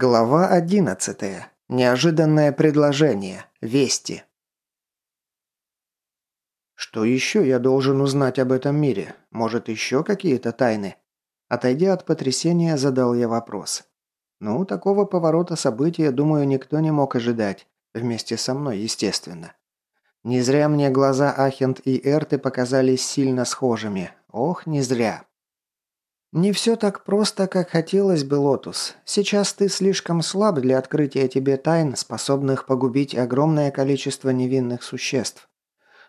Глава одиннадцатая. Неожиданное предложение. Вести. Что еще я должен узнать об этом мире? Может, еще какие-то тайны? Отойдя от потрясения, задал я вопрос. Ну, такого поворота события, думаю, никто не мог ожидать. Вместе со мной, естественно. Не зря мне глаза Ахент и Эрты показались сильно схожими. Ох, не зря. «Не все так просто, как хотелось бы, Лотус. Сейчас ты слишком слаб для открытия тебе тайн, способных погубить огромное количество невинных существ.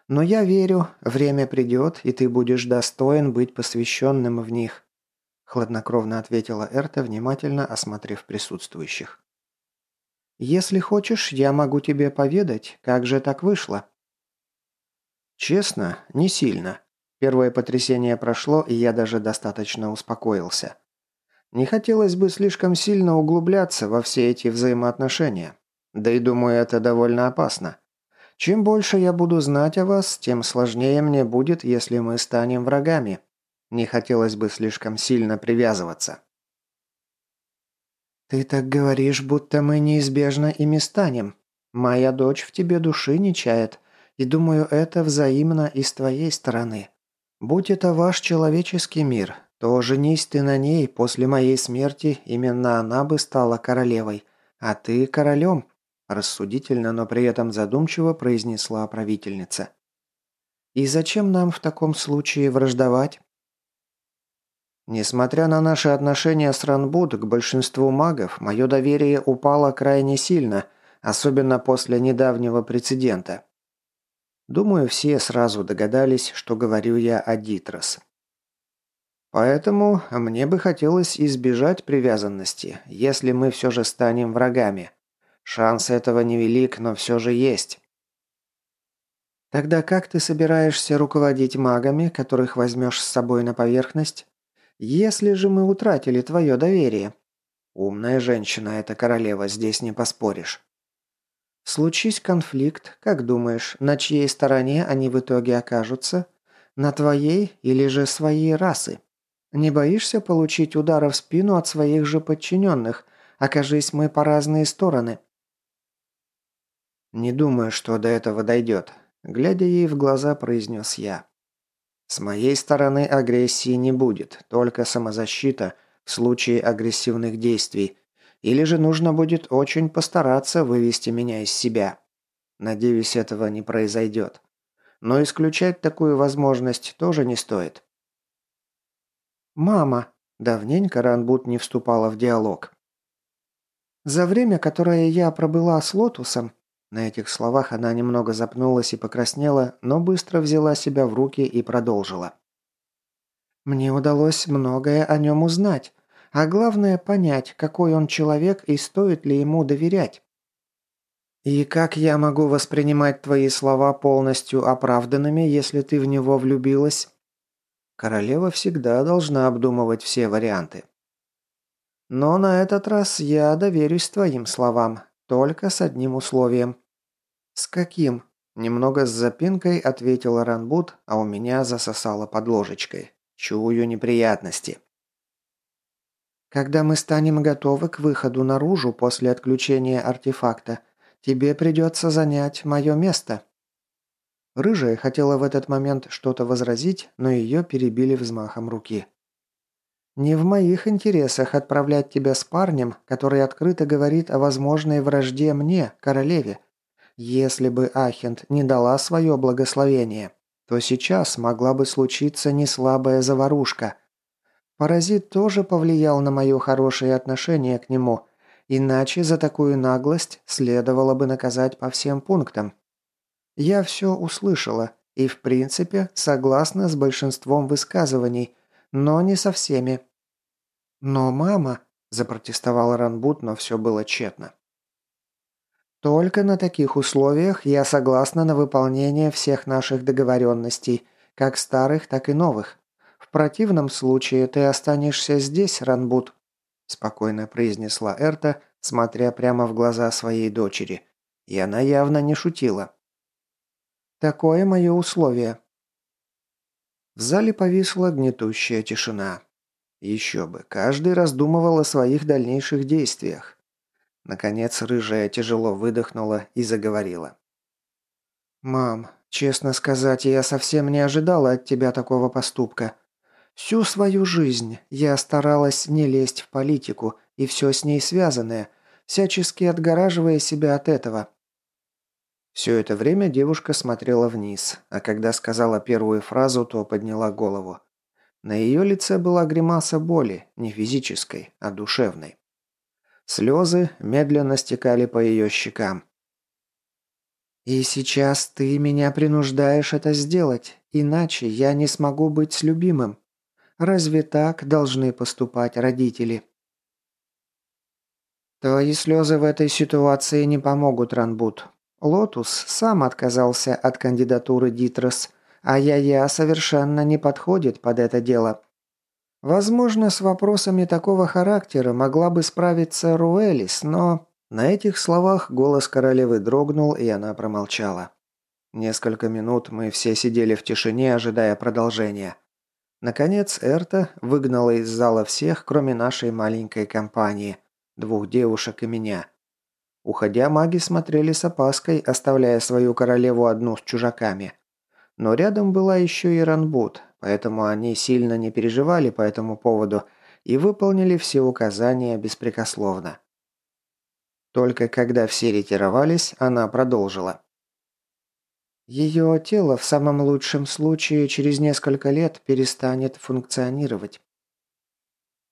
Но я верю, время придет, и ты будешь достоин быть посвященным в них», – хладнокровно ответила Эрта, внимательно осмотрев присутствующих. «Если хочешь, я могу тебе поведать, как же так вышло». «Честно, не сильно», Первое потрясение прошло, и я даже достаточно успокоился. Не хотелось бы слишком сильно углубляться во все эти взаимоотношения. Да и думаю, это довольно опасно. Чем больше я буду знать о вас, тем сложнее мне будет, если мы станем врагами. Не хотелось бы слишком сильно привязываться. «Ты так говоришь, будто мы неизбежно ими станем. Моя дочь в тебе души не чает, и думаю, это взаимно и с твоей стороны. Будь это ваш человеческий мир, то женись ты на ней, после моей смерти именно она бы стала королевой, а ты королем», рассудительно, но при этом задумчиво произнесла правительница. «И зачем нам в таком случае враждовать?» Несмотря на наши отношения с Ранбуд к большинству магов, мое доверие упало крайне сильно, особенно после недавнего прецедента. Думаю, все сразу догадались, что говорю я о Дитрос. Поэтому мне бы хотелось избежать привязанности, если мы все же станем врагами. Шанс этого невелик, но все же есть. Тогда как ты собираешься руководить магами, которых возьмешь с собой на поверхность? Если же мы утратили твое доверие. Умная женщина эта королева, здесь не поспоришь. Случись конфликт, как думаешь, на чьей стороне они в итоге окажутся? На твоей или же своей расы? Не боишься получить удара в спину от своих же подчиненных? Окажись мы по разные стороны. Не думаю, что до этого дойдет. Глядя ей в глаза, произнес я. С моей стороны агрессии не будет, только самозащита в случае агрессивных действий, или же нужно будет очень постараться вывести меня из себя. Надеюсь, этого не произойдет. Но исключать такую возможность тоже не стоит. «Мама!» – давненько Ранбут не вступала в диалог. «За время, которое я пробыла с Лотусом...» На этих словах она немного запнулась и покраснела, но быстро взяла себя в руки и продолжила. «Мне удалось многое о нем узнать, а главное понять, какой он человек и стоит ли ему доверять. И как я могу воспринимать твои слова полностью оправданными, если ты в него влюбилась? Королева всегда должна обдумывать все варианты. Но на этот раз я доверюсь твоим словам, только с одним условием. С каким? Немного с запинкой ответила Ранбут, а у меня засосало под ложечкой. Чую неприятности. Когда мы станем готовы к выходу наружу после отключения артефакта, тебе придется занять мое место». Рыжая хотела в этот момент что-то возразить, но ее перебили взмахом руки. «Не в моих интересах отправлять тебя с парнем, который открыто говорит о возможной вражде мне, королеве. Если бы Ахент не дала свое благословение, то сейчас могла бы случиться неслабая заварушка – Паразит тоже повлиял на мое хорошее отношение к нему, иначе за такую наглость следовало бы наказать по всем пунктам. Я все услышала и, в принципе, согласна с большинством высказываний, но не со всеми. «Но мама...» – запротестовал Ранбут, но все было тщетно. «Только на таких условиях я согласна на выполнение всех наших договоренностей, как старых, так и новых. В противном случае ты останешься здесь, Ранбут», – спокойно произнесла Эрта, смотря прямо в глаза своей дочери. И она явно не шутила. «Такое мое условие». В зале повисла гнетущая тишина. Еще бы, каждый раздумывал о своих дальнейших действиях. Наконец рыжая тяжело выдохнула и заговорила. «Мам, честно сказать, я совсем не ожидала от тебя такого поступка. Всю свою жизнь я старалась не лезть в политику и все с ней связанное, всячески отгораживая себя от этого. Все это время девушка смотрела вниз, а когда сказала первую фразу, то подняла голову. На ее лице была гримаса боли, не физической, а душевной. Слезы медленно стекали по ее щекам. «И сейчас ты меня принуждаешь это сделать, иначе я не смогу быть с любимым. Разве так должны поступать родители?» «Твои слезы в этой ситуации не помогут, Ранбут. Лотус сам отказался от кандидатуры Дитрос, а я-я совершенно не подходит под это дело. Возможно, с вопросами такого характера могла бы справиться Руэлис, но...» На этих словах голос королевы дрогнул, и она промолчала. Несколько минут мы все сидели в тишине, ожидая продолжения. Наконец Эрта выгнала из зала всех, кроме нашей маленькой компании, двух девушек и меня. Уходя, маги смотрели с опаской, оставляя свою королеву одну с чужаками. Но рядом была еще и Ранбут, поэтому они сильно не переживали по этому поводу и выполнили все указания беспрекословно. Только когда все ретировались, она продолжила. Ее тело в самом лучшем случае через несколько лет перестанет функционировать.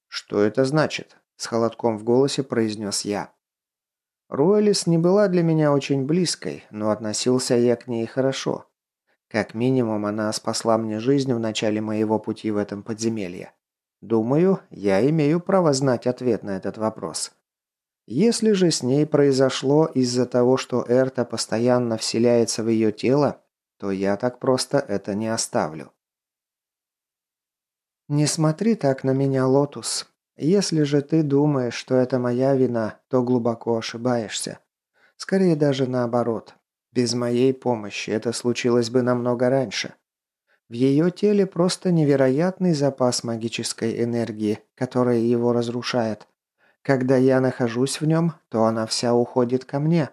«Что это значит?» – с холодком в голосе произнес я. Руэлис не была для меня очень близкой, но относился я к ней хорошо. Как минимум, она спасла мне жизнь в начале моего пути в этом подземелье. Думаю, я имею право знать ответ на этот вопрос. Если же с ней произошло из-за того, что Эрта постоянно вселяется в ее тело, то я так просто это не оставлю. «Не смотри так на меня, Лотус. Если же ты думаешь, что это моя вина, то глубоко ошибаешься. Скорее даже наоборот. Без моей помощи это случилось бы намного раньше. В ее теле просто невероятный запас магической энергии, которая его разрушает. Когда я нахожусь в нем, то она вся уходит ко мне,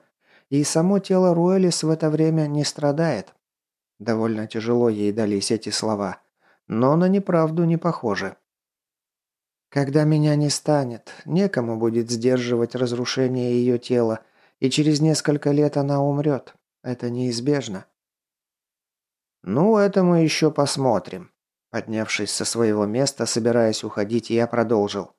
и само тело Руэлис в это время не страдает. Довольно тяжело ей дались эти слова, но на неправду не похоже. Когда меня не станет, некому будет сдерживать разрушение ее тела, и через несколько лет она умрет. Это неизбежно. «Ну, это мы еще посмотрим». Поднявшись со своего места, собираясь уходить, я продолжил.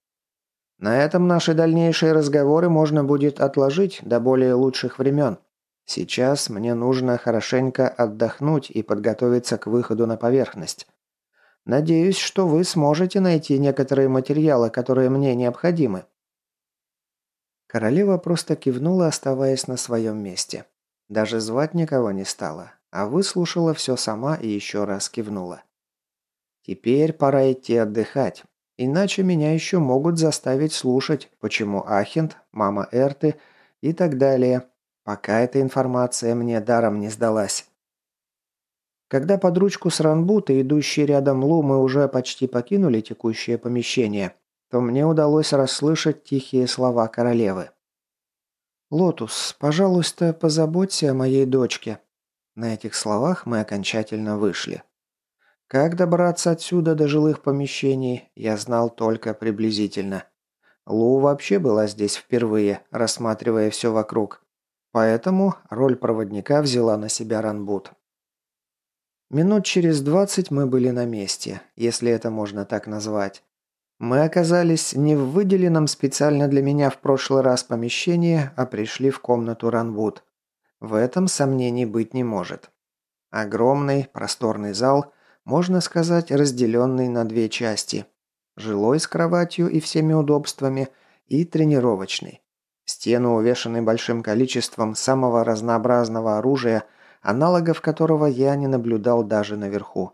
На этом наши дальнейшие разговоры можно будет отложить до более лучших времен. Сейчас мне нужно хорошенько отдохнуть и подготовиться к выходу на поверхность. Надеюсь, что вы сможете найти некоторые материалы, которые мне необходимы». Королева просто кивнула, оставаясь на своем месте. Даже звать никого не стала, а выслушала все сама и еще раз кивнула. «Теперь пора идти отдыхать. Иначе меня еще могут заставить слушать, почему Ахент, мама Эрты и так далее, пока эта информация мне даром не сдалась. Когда под ручку с Ранбута, идущий рядом Лу, мы уже почти покинули текущее помещение, то мне удалось расслышать тихие слова королевы. «Лотус, пожалуйста, позаботься о моей дочке». На этих словах мы окончательно вышли. Как добраться отсюда до жилых помещений, я знал только приблизительно. Лу вообще была здесь впервые, рассматривая все вокруг. Поэтому роль проводника взяла на себя Ранбут. Минут через двадцать мы были на месте, если это можно так назвать. Мы оказались не в выделенном специально для меня в прошлый раз помещении, а пришли в комнату Ранбут. В этом сомнений быть не может. Огромный, просторный зал – можно сказать, разделенный на две части. Жилой с кроватью и всеми удобствами, и тренировочный. Стены увешаны большим количеством самого разнообразного оружия, аналогов которого я не наблюдал даже наверху.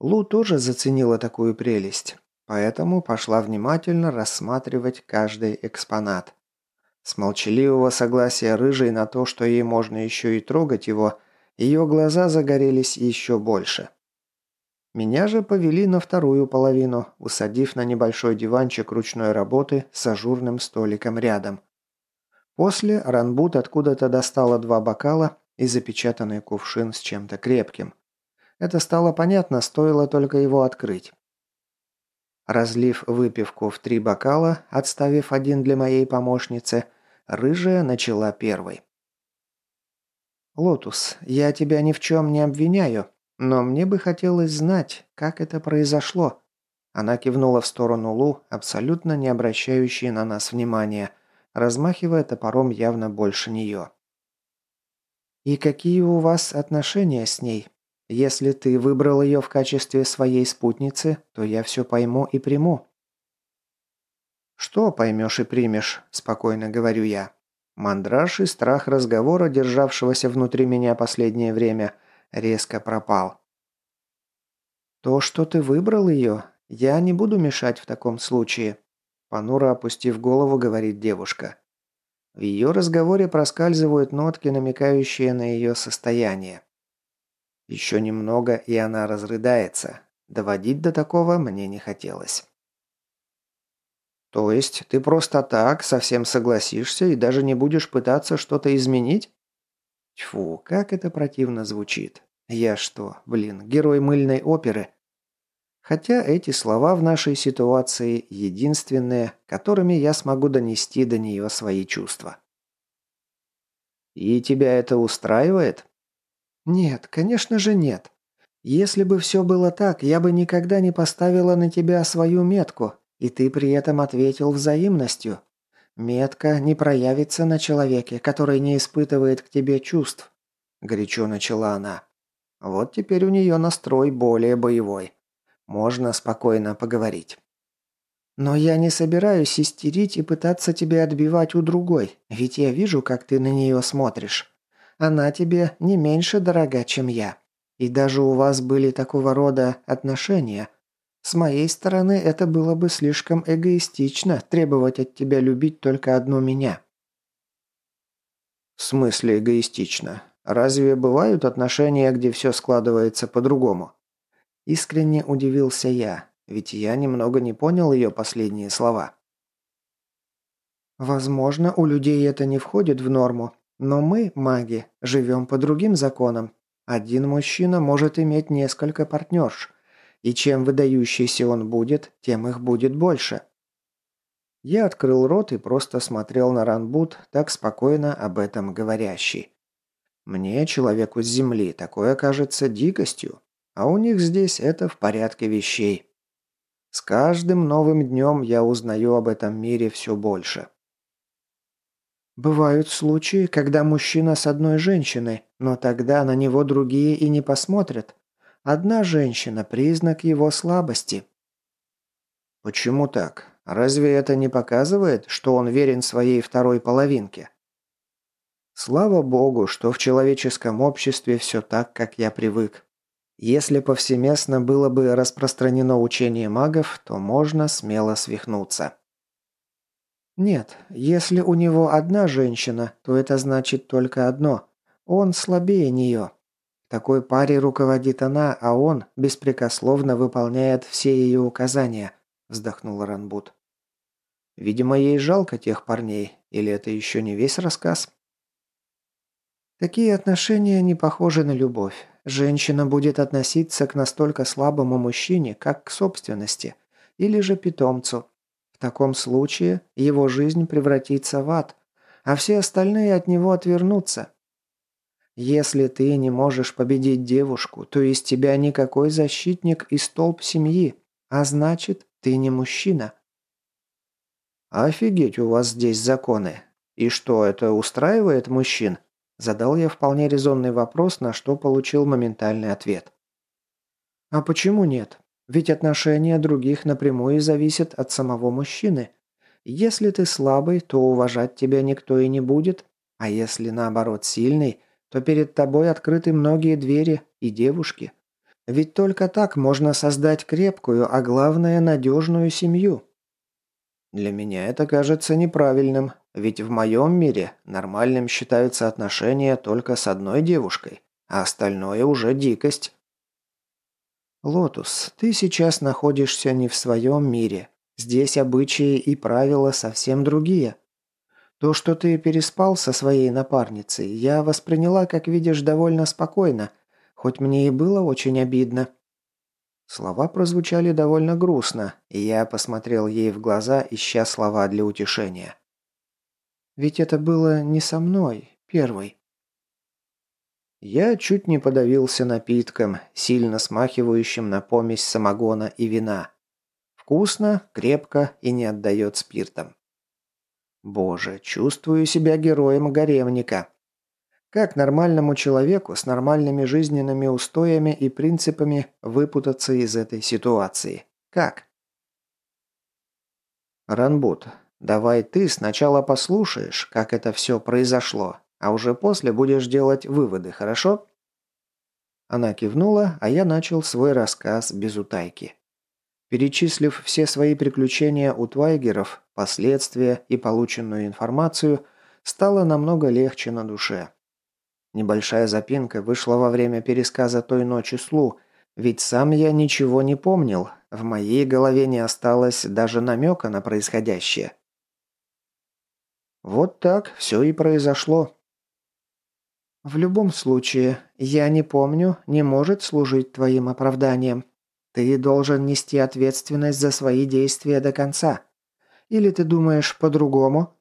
Лу тоже заценила такую прелесть, поэтому пошла внимательно рассматривать каждый экспонат. С молчаливого согласия рыжей на то, что ей можно еще и трогать его, ее глаза загорелись еще больше. Меня же повели на вторую половину, усадив на небольшой диванчик ручной работы с ажурным столиком рядом. После Ранбут откуда-то достала два бокала и запечатанный кувшин с чем-то крепким. Это стало понятно, стоило только его открыть. Разлив выпивку в три бокала, отставив один для моей помощницы, рыжая начала первой. «Лотус, я тебя ни в чем не обвиняю, но мне бы хотелось знать, как это произошло». Она кивнула в сторону Лу, абсолютно не обращающей на нас внимания, размахивая топором явно больше нее. «И какие у вас отношения с ней? Если ты выбрал ее в качестве своей спутницы, то я все пойму и приму». «Что поймешь и примешь?» – спокойно говорю я. Мандраж и страх разговора, державшегося внутри меня последнее время, резко пропал. «То, что ты выбрал ее, я не буду мешать в таком случае», понуро опустив голову, говорит девушка. В ее разговоре проскальзывают нотки, намекающие на ее состояние. Еще немного, и она разрыдается. Доводить до такого мне не хотелось. То есть ты просто так совсем согласишься и даже не будешь пытаться что-то изменить? Тьфу, как это противно звучит. Я что, блин, герой мыльной оперы? Хотя эти слова в нашей ситуации единственные, которыми я смогу донести до нее свои чувства. «И тебя это устраивает?» «Нет, конечно же нет. Если бы все было так, я бы никогда не поставила на тебя свою метку, и ты при этом ответил взаимностью. Метка не проявится на человеке, который не испытывает к тебе чувств. Горячо начала она. Вот теперь у нее настрой более боевой. Можно спокойно поговорить. Но я не собираюсь истерить и пытаться тебя отбивать у другой, ведь я вижу, как ты на нее смотришь. Она тебе не меньше дорога, чем я. И даже у вас были такого рода отношения – с моей стороны, это было бы слишком эгоистично требовать от тебя любить только одну меня. В смысле эгоистично? Разве бывают отношения, где все складывается по-другому? Искренне удивился я, ведь я немного не понял ее последние слова. Возможно, у людей это не входит в норму, но мы, маги, живем по другим законам. Один мужчина может иметь несколько партнерш – и чем выдающийся он будет, тем их будет больше. Я открыл рот и просто смотрел на Ранбут, так спокойно об этом говорящий. Мне, человеку с земли, такое кажется дикостью, а у них здесь это в порядке вещей. С каждым новым днем я узнаю об этом мире все больше. Бывают случаи, когда мужчина с одной женщиной, но тогда на него другие и не посмотрят, Одна женщина – признак его слабости. Почему так? Разве это не показывает, что он верен своей второй половинке? Слава богу, что в человеческом обществе все так, как я привык. Если повсеместно было бы распространено учение магов, то можно смело свихнуться. Нет, если у него одна женщина, то это значит только одно – он слабее нее. Такой паре руководит она, а он беспрекословно выполняет все ее указания», – вздохнул Ранбут. «Видимо, ей жалко тех парней, или это еще не весь рассказ?» Такие отношения не похожи на любовь. Женщина будет относиться к настолько слабому мужчине, как к собственности, или же питомцу. В таком случае его жизнь превратится в ад, а все остальные от него отвернутся, если ты не можешь победить девушку, то из тебя никакой защитник и столб семьи, а значит, ты не мужчина. Офигеть, у вас здесь законы. И что, это устраивает мужчин? Задал я вполне резонный вопрос, на что получил моментальный ответ. А почему нет? Ведь отношения других напрямую зависят от самого мужчины. Если ты слабый, то уважать тебя никто и не будет, а если наоборот сильный – то перед тобой открыты многие двери и девушки. Ведь только так можно создать крепкую, а главное надежную семью. Для меня это кажется неправильным, ведь в моем мире нормальным считаются отношения только с одной девушкой, а остальное уже дикость. Лотус, ты сейчас находишься не в своем мире. Здесь обычаи и правила совсем другие. То, что ты переспал со своей напарницей, я восприняла, как видишь, довольно спокойно, хоть мне и было очень обидно». Слова прозвучали довольно грустно, и я посмотрел ей в глаза, ища слова для утешения. «Ведь это было не со мной, первой». Я чуть не подавился напитком, сильно смахивающим на помесь самогона и вина. Вкусно, крепко и не отдает спиртом. Боже, чувствую себя героем гаремника. Как нормальному человеку с нормальными жизненными устоями и принципами выпутаться из этой ситуации? Как? Ранбут, давай ты сначала послушаешь, как это все произошло, а уже после будешь делать выводы, хорошо? Она кивнула, а я начал свой рассказ без утайки. Перечислив все свои приключения у Твайгеров, последствия и полученную информацию, стало намного легче на душе. Небольшая запинка вышла во время пересказа той ночи Слу, ведь сам я ничего не помнил, в моей голове не осталось даже намека на происходящее. Вот так все и произошло. В любом случае, я не помню, не может служить твоим оправданием. Ты должен нести ответственность за свои действия до конца. Или ты думаешь по-другому?»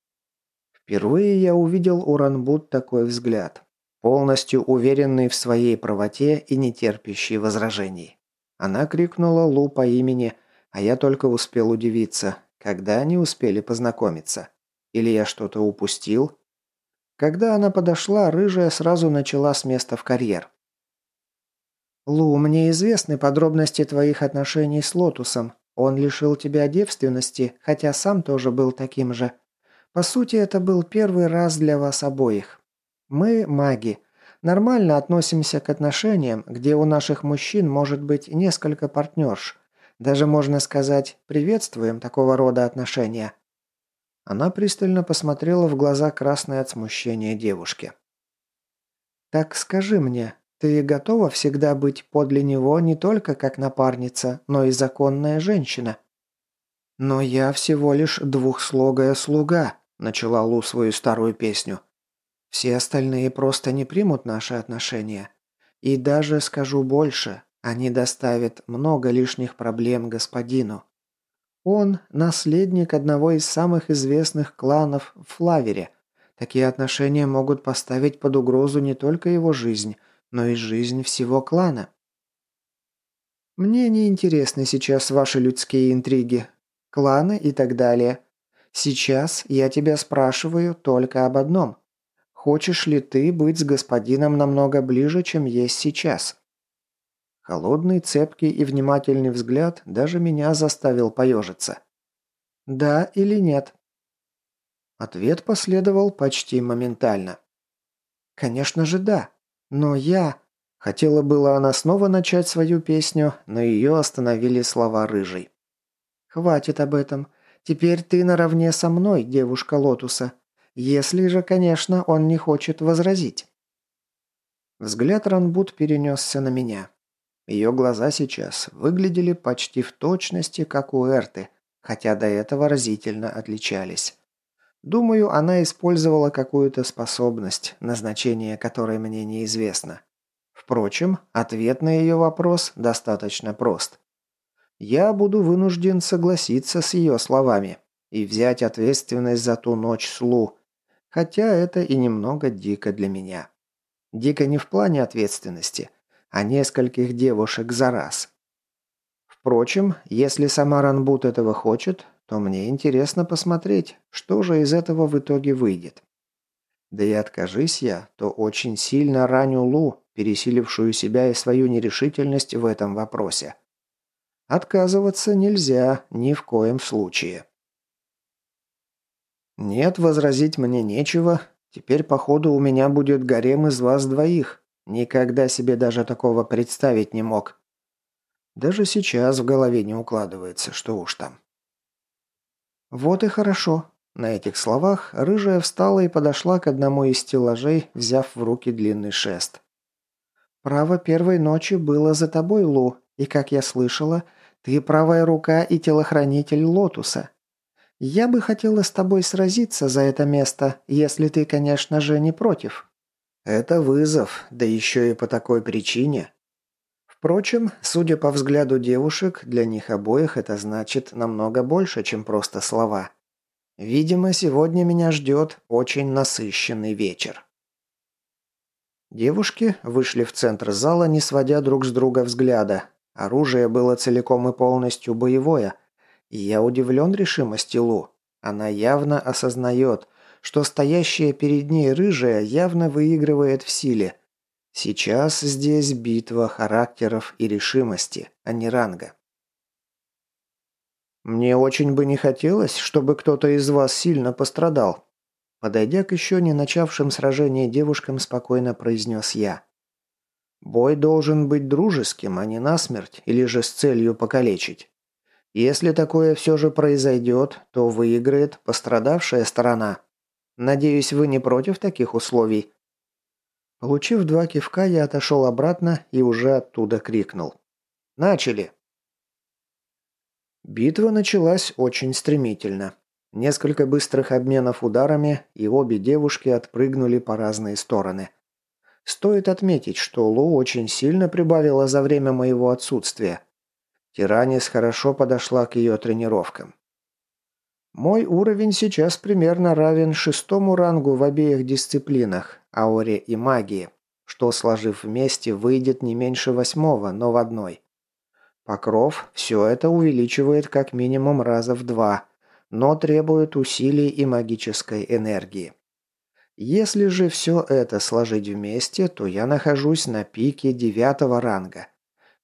Впервые я увидел у Ранбут такой взгляд. Полностью уверенный в своей правоте и не терпящий возражений. Она крикнула Лу по имени, а я только успел удивиться, когда они успели познакомиться. Или я что-то упустил? Когда она подошла, рыжая сразу начала с места в карьер. «Лу, мне известны подробности твоих отношений с Лотусом. Он лишил тебя девственности, хотя сам тоже был таким же. По сути, это был первый раз для вас обоих. Мы, маги, нормально относимся к отношениям, где у наших мужчин может быть несколько партнерш. Даже можно сказать, приветствуем такого рода отношения». Она пристально посмотрела в глаза красной от смущения девушки. «Так скажи мне, ты готова всегда быть подле него не только как напарница, но и законная женщина?» «Но я всего лишь двухслогая слуга», – начала Лу свою старую песню. «Все остальные просто не примут наши отношения. И даже скажу больше, они доставят много лишних проблем господину. Он – наследник одного из самых известных кланов в Флавере. Такие отношения могут поставить под угрозу не только его жизнь – но и жизнь всего клана. Мне не интересны сейчас ваши людские интриги, кланы и так далее. Сейчас я тебя спрашиваю только об одном. Хочешь ли ты быть с господином намного ближе, чем есть сейчас? Холодный, цепкий и внимательный взгляд даже меня заставил поежиться. Да или нет? Ответ последовал почти моментально. Конечно же да. Но я... Хотела было она снова начать свою песню, но ее остановили слова рыжей. «Хватит об этом. Теперь ты наравне со мной, девушка Лотуса. Если же, конечно, он не хочет возразить». Взгляд Ранбут перенесся на меня. Ее глаза сейчас выглядели почти в точности, как у Эрты, хотя до этого разительно отличались. Думаю, она использовала какую-то способность, назначение которой мне неизвестно. Впрочем, ответ на ее вопрос достаточно прост. Я буду вынужден согласиться с ее словами и взять ответственность за ту ночь с Лу, хотя это и немного дико для меня. Дико не в плане ответственности, а нескольких девушек за раз. Впрочем, если сама Ранбут этого хочет, то мне интересно посмотреть, что же из этого в итоге выйдет. Да и откажись я, то очень сильно раню Лу, пересилившую себя и свою нерешительность в этом вопросе. Отказываться нельзя ни в коем случае. Нет, возразить мне нечего. Теперь, походу, у меня будет гарем из вас двоих. Никогда себе даже такого представить не мог. Даже сейчас в голове не укладывается, что уж там. «Вот и хорошо». На этих словах рыжая встала и подошла к одному из стеллажей, взяв в руки длинный шест. «Право первой ночи было за тобой, Лу, и, как я слышала, ты правая рука и телохранитель Лотуса. «Я бы хотела с тобой сразиться за это место, если ты, конечно же, не против». «Это вызов, да еще и по такой причине». Впрочем, судя по взгляду девушек, для них обоих это значит намного больше, чем просто слова. Видимо, сегодня меня ждет очень насыщенный вечер. Девушки вышли в центр зала, не сводя друг с друга взгляда. Оружие было целиком и полностью боевое. И я удивлен решимости Лу. Она явно осознает, что стоящая перед ней рыжая явно выигрывает в силе. Сейчас здесь битва характеров и решимости, а не ранга. «Мне очень бы не хотелось, чтобы кто-то из вас сильно пострадал», Подойдя к еще не начавшим сражение девушкам, спокойно произнес я. «Бой должен быть дружеским, а не насмерть, или же с целью покалечить. Если такое все же произойдет, то выиграет пострадавшая сторона. Надеюсь, вы не против таких условий?» Получив два кивка, я отошел обратно и уже оттуда крикнул. «Начали!» Битва началась очень стремительно. Несколько быстрых обменов ударами, и обе девушки отпрыгнули по разные стороны. Стоит отметить, что Лу очень сильно прибавила за время моего отсутствия. Тиранис хорошо подошла к ее тренировкам. Мой уровень сейчас примерно равен шестому рангу в обеих дисциплинах – ауре и магии, что, сложив вместе, выйдет не меньше восьмого, но в одной. Покров все это увеличивает как минимум раза в два – но требует усилий и магической энергии. Если же все это сложить вместе, то я нахожусь на пике девятого ранга.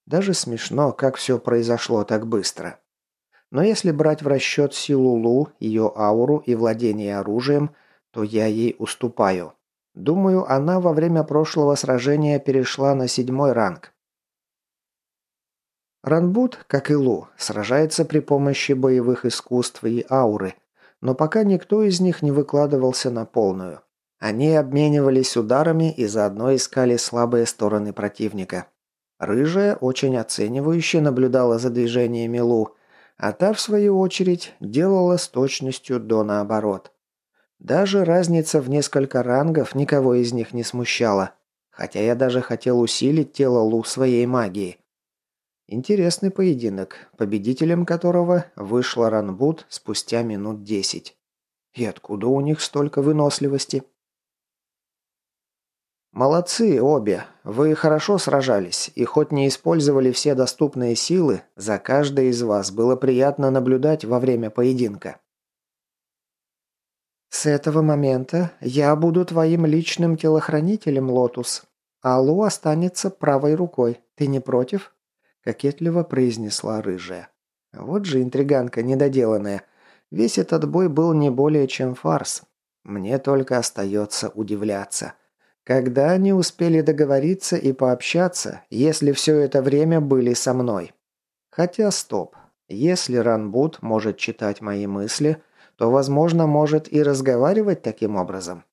Даже смешно, как все произошло так быстро. Но если брать в расчет силу Лу, ее ауру и владение оружием, то я ей уступаю. Думаю, она во время прошлого сражения перешла на седьмой ранг. Ранбут, как и Лу, сражается при помощи боевых искусств и ауры, но пока никто из них не выкладывался на полную. Они обменивались ударами и заодно искали слабые стороны противника. Рыжая очень оценивающе наблюдала за движениями Лу, а та, в свою очередь, делала с точностью до наоборот. Даже разница в несколько рангов никого из них не смущала, хотя я даже хотел усилить тело Лу своей магией. Интересный поединок, победителем которого вышла Ранбут спустя минут десять. И откуда у них столько выносливости? Молодцы обе. Вы хорошо сражались, и хоть не использовали все доступные силы, за каждой из вас было приятно наблюдать во время поединка. С этого момента я буду твоим личным телохранителем, Лотус. А Лу останется правой рукой. Ты не против? кокетливо произнесла рыжая. Вот же интриганка недоделанная. Весь этот бой был не более чем фарс. Мне только остается удивляться. Когда они успели договориться и пообщаться, если все это время были со мной? Хотя стоп. Если Ранбут может читать мои мысли, то, возможно, может и разговаривать таким образом.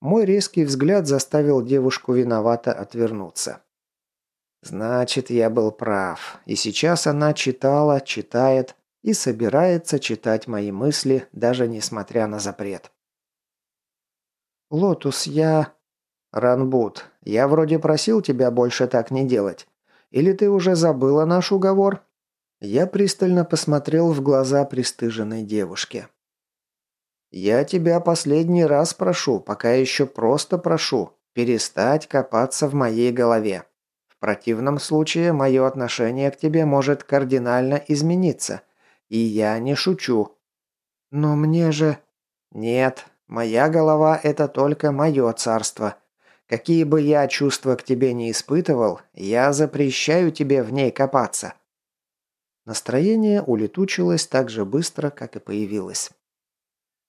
Мой резкий взгляд заставил девушку виновато отвернуться. Значит, я был прав. И сейчас она читала, читает и собирается читать мои мысли, даже несмотря на запрет. «Лотус, я...» «Ранбут, я вроде просил тебя больше так не делать. Или ты уже забыла наш уговор?» Я пристально посмотрел в глаза пристыженной девушки. «Я тебя последний раз прошу, пока еще просто прошу, перестать копаться в моей голове противном случае мое отношение к тебе может кардинально измениться. И я не шучу. Но мне же... Нет, моя голова – это только мое царство. Какие бы я чувства к тебе не испытывал, я запрещаю тебе в ней копаться. Настроение улетучилось так же быстро, как и появилось.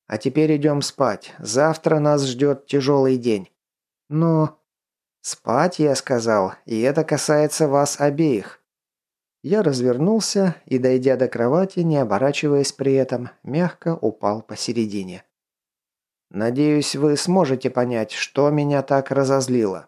А теперь идем спать. Завтра нас ждет тяжелый день. Но... «Спать, я сказал, и это касается вас обеих». Я развернулся и, дойдя до кровати, не оборачиваясь при этом, мягко упал посередине. «Надеюсь, вы сможете понять, что меня так разозлило».